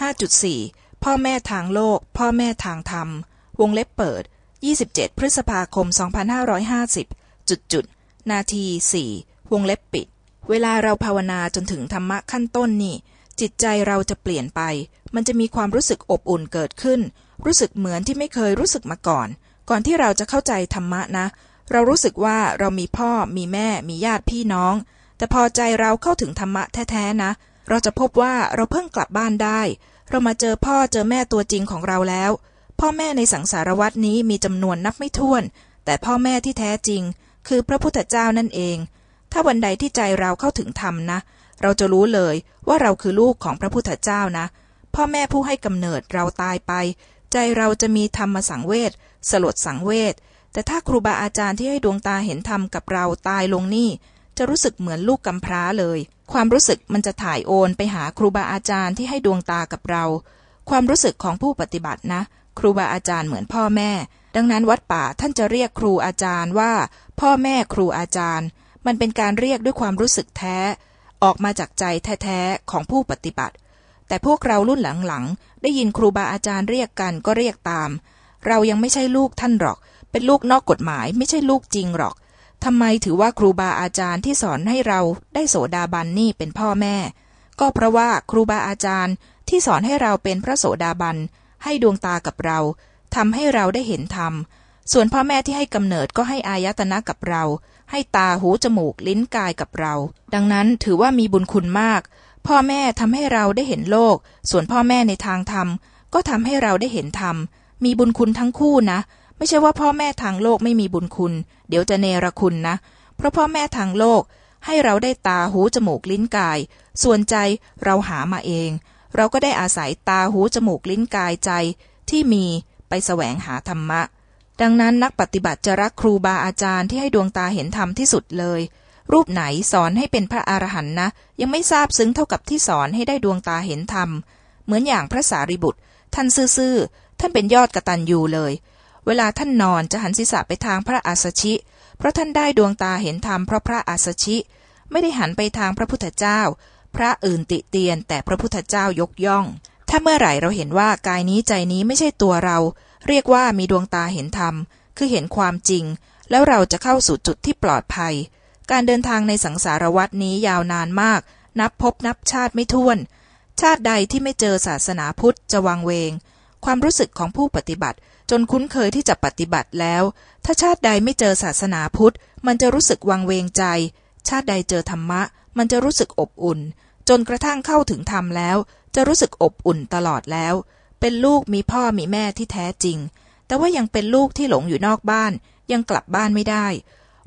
5.4 พ่อแม่ทางโลก พ่อแม่ทางธรรม วงเล็บเปิด 27 พฤษภาคม 2550 จุดจุด นาที 4 วงเล็บปิด เวลาเราภาวนาจนถึงธรรมะขั้นต้นนี่ จิตใจเราจะเปลี่ยนไป มันจะมีความรู้สึกอบอุ่นเกิดขึ้น รู้สึกเหมือนที่ไม่เคยรู้สึกมาก่อน ก่อนที่เราจะเข้าใจธรรมะนะ เรารู้สึกว่าเรามีพ่อ มีแม่ มีญาติพี่น้อง แต่พอใจเราเข้าถึงธรรมะแท้ๆนะ เราจะพบว่าเราเพิ่งกลับบ้านได้ เรามาเจอพ่อเจอแม่ตัวจริงของเราแล้ว พ่อแม่ในสังสารวัตนี้มีจำนวนนับไม่ถ้วน แต่พ่อแม่ที่แท้จริง คือพระพุทธเจ้านั่นเอง ถ้าวันใดที่ใจเราเข้าถึงธรรมนะ เราจะรู้เลยว่าเราคือลูกของพระพุทธเจ้านะ พ่อแม่ผู้ให้กำเนิดเราตายไป ใจเราจะมีธรรมสังเวชสลดสังเวชแต่ถ้าครูบาอาจารย์ที่ให้ดวงตาเห็นธรรมกับเราตายลงนี่ จะรู้สึกเหมือนลูกกำพร้าเลย ความรู้สึกมันจะถ่ายโอนไปหาครูบาอาจารย์ที่ให้ดวงตากับเรา ความรู้สึกของผู้ปฏิบัตินะ ครูบาอาจารย์เหมือนพ่อแม่ ดังนั้นวัดป่าท่านจะเรียกครูอาจารย์ว่า พ่อแม่ครูอาจารย์ มันเป็นการเรียกด้วยความรู้สึกแท้ ออกมาจากใจแท้ๆของผู้ปฏิบัติ แต่พวกเรารุ่นหลังๆ ได้ยินครูบาอาจารย์เรียกกันก็เรียกตาม เรายังไม่ใช่ลูกท่านหรอก เป็นลูกนอกกฎหมายไม่ใช่ลูกจริงหรอก ทำไมถือว่าครูบาอาจารย์ที่สอนให้เราได้โสดาบันนี่เป็นพ่อแม่ ก็เพราะว่าครูบาอาจารย์ที่สอนให้เราเป็นพระโสดาบันให้ดวงตากับเราทำให้เราได้เห็นธรรม ส่วนพ่อแม่ที่ให้กำเนิดก็ให้อายตนะกับเรา ให้ตาหูจมูกลิ้นกายกับเรา ดังนั้นถือว่ามีบุญคุณมาก พ่อแม่ทำให้เราได้เห็นโลก ส่วนพ่อแม่ในทางธรรมก็ทำให้เราได้เห็นธรรม มีบุญคุณทั้งคู่นะ ไม่ใช่ว่าพ่อแม่ทางโลกไม่มีบุญคุณ เดี๋ยวจะเนรคุณนะ เพราะพ่อแม่ทางโลกให้เราได้ตาหูจมูกลิ้นกาย ส่วนใจเราหามาเอง เราก็ได้อาศัยตาหูจมูกลิ้นกายใจ ที่มีไปแสวงหาธรรมะ ดังนั้นนักปฏิบัติจะรักครูบาอาจารย์ที่ให้ดวงตาเห็นธรรมที่สุดเลย รูปไหนสอนให้เป็นพระอรหันต์นะ ยังไม่ทราบซึ้งเท่ากับที่สอนให้ได้ดวงตาเห็นธรรม เหมือนอย่างพระสารีบุตร ท่านซื่อๆท่านเป็นยอดกระตันยูเลย เวลาท่านนอนจะหันศีรษะไปทางพระอาสชิ เพราะท่านได้ดวงตาเห็นธรรมเพราะพระอาสชิ ไม่ได้หันไปทางพระพุทธเจ้า พระอื่นติเตียน แต่พระพุทธเจ้ายกย่อง ถ้าเมื่อไหร่เราเห็นว่ากายนี้ใจนี้ไม่ใช่ตัวเรา เรียกว่ามีดวงตาเห็นธรรม คือเห็นความจริง แล้วเราจะเข้าสู่จุดที่ปลอดภัย การเดินทางในสังสารวัตนี้ยาวนานมาก นับพบนับชาติไม่ถ้วน ชาติใดที่ไม่เจอศาสนาพุทธจะวังเวง ความรู้สึกของผู้ปฏิบัติ จนคุ้นเคยที่จะปฏิบัติแล้ว ถ้าชาติใดไม่เจอศาสนาพุทธ มันจะรู้สึกวังเวงใจ ชาติใดเจอธรรมะ มันจะรู้สึกอบอุ่น จนกระทั่งเข้าถึงธรรมแล้ว จะรู้สึกอบอุ่นตลอดแล้ว เป็นลูกมีพ่อมีแม่ที่แท้จริง แต่ว่ายังเป็นลูกที่หลงอยู่นอกบ้าน ยังกลับบ้านไม่ได้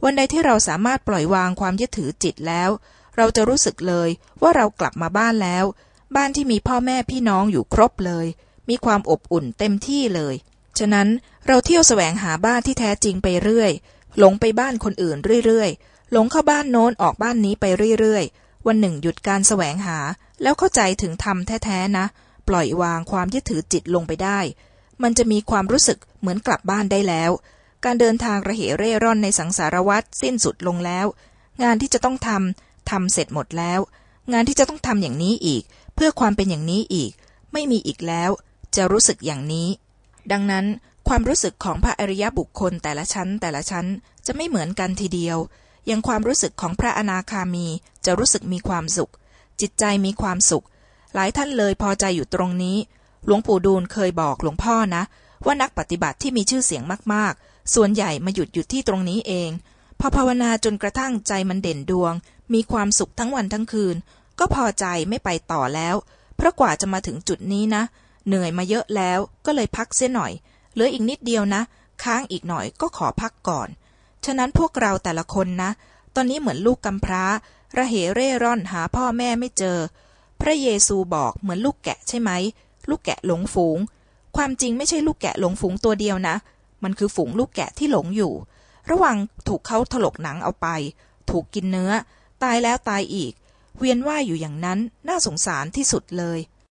วันใดที่เราสามารถปล่อยวางความยึดถือจิตแล้ว เราจะรู้สึกเลยว่าเรากลับมาบ้านแล้ว บ้านที่มีพ่อแม่พี่น้องอยู่ครบเลย มีความอบอุ่นเต็มที่เลย ฉะนั้นเราเที่ยวแสวงหาบ้านที่แท้จริงไปเรื่อย หลงไปบ้านคนอื่นเรื่อยๆ หลงเข้าบ้านโน้นออกบ้านนี้ไปเรื่อยๆ วันหนึ่งหยุดการแสวงหา แล้วเข้าใจถึงธรรมแท้ๆนะ ปล่อยวางความยึดถือจิตลงไปได้ มันจะมีความรู้สึกเหมือนกลับบ้านได้แล้ว การเดินทางระเหเร่ร่อนในสังสารวัฏสิ้นสุดลงแล้ว งานที่จะต้องทำทำเสร็จหมดแล้ว งานที่จะต้องทำอย่างนี้อีก เพื่อความเป็นอย่างนี้อีก ไม่มีอีกแล้ว จะรู้สึกอย่างนี้ ดังนั้นความรู้สึกของพระอริยบุคคลแต่ละชั้นแต่ละชั้นจะไม่เหมือนกันทีเดียวอย่างความรู้สึกของพระอนาคามีจะรู้สึกมีความสุข จิตใจมีความสุข หลายท่านเลยพอใจอยู่ตรงนี้ หลวงปู่ดูลเคยบอกหลวงพ่อนะ ว่านักปฏิบัติที่มีชื่อเสียงมากๆ ส่วนใหญ่มาหยุดอยู่ที่ตรงนี้เอง พอภาวนาจนกระทั่งใจมันเด่นดวง มีความสุขทั้งวันทั้งคืน ก็พอใจไม่ไปต่อแล้ว เพราะกว่าจะมาถึงจุดนี้นะ เหนื่อยมาเยอะแล้วก็เลยพักเสียหน่อย เหลืออีกนิดเดียวนะ ค้างอีกหน่อยก็ขอพักก่อน ฉะนั้นพวกเราแต่ละคนนะ ตอนนี้เหมือนลูกกำพร้า ระเหเร่ร่อนหาพ่อแม่ไม่เจอ พระเยซูบอกเหมือนลูกแกะใช่ไหม ลูกแกะหลงฝูง ความจริงไม่ใช่ลูกแกะหลงฝูงตัวเดียวนะ มันคือฝูงลูกแกะที่หลงอยู่ ระหว่างถูกเขาถลกหนังเอาไป ถูกกินเนื้อ ตายแล้วตายอีก เวียนว่ายอยู่อย่างนั้นน่าสงสารที่สุดเลย